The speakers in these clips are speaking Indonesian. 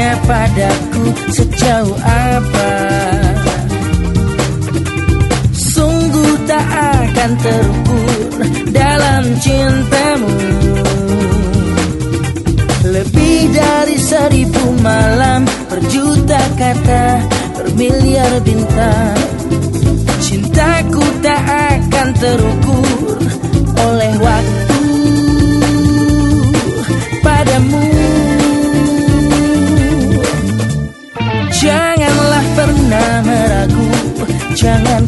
Jangan kau tanya padaku sejauh apa. Sungguh tak akan terukur dalam cintamu. Lebih dari seribu malam Berjuta kata Bermiliar bintang. Cintaku tak akan terukur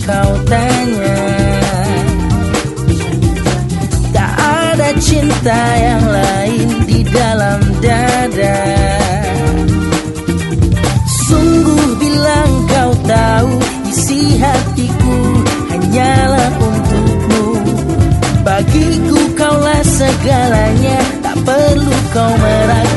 kau tanya. Tak ada cinta yang lain di dalam dada. Sungguh bilang kau tahu isi hatiku hanyalah untukmu. Bagiku kaulah segalanya tak perlu kau meragu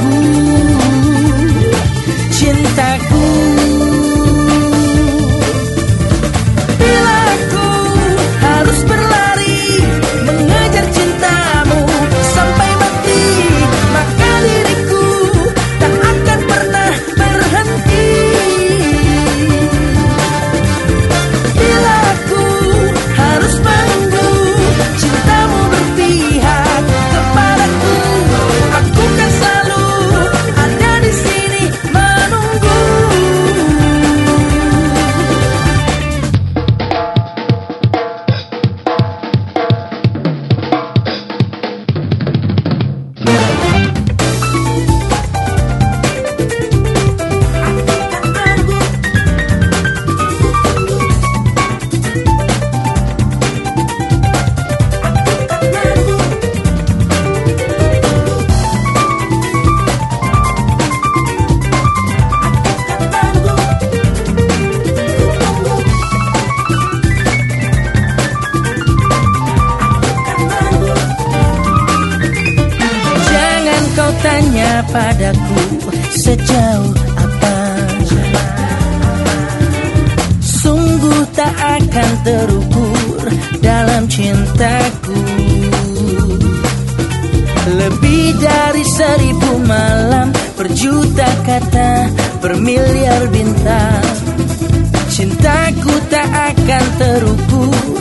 padaku sejauh apa Sungguh tak akan terukur dalam cintaku. Lebih dari seribu malam Berjuta kata Bermiliar bintang. Cintaku tak akan terukur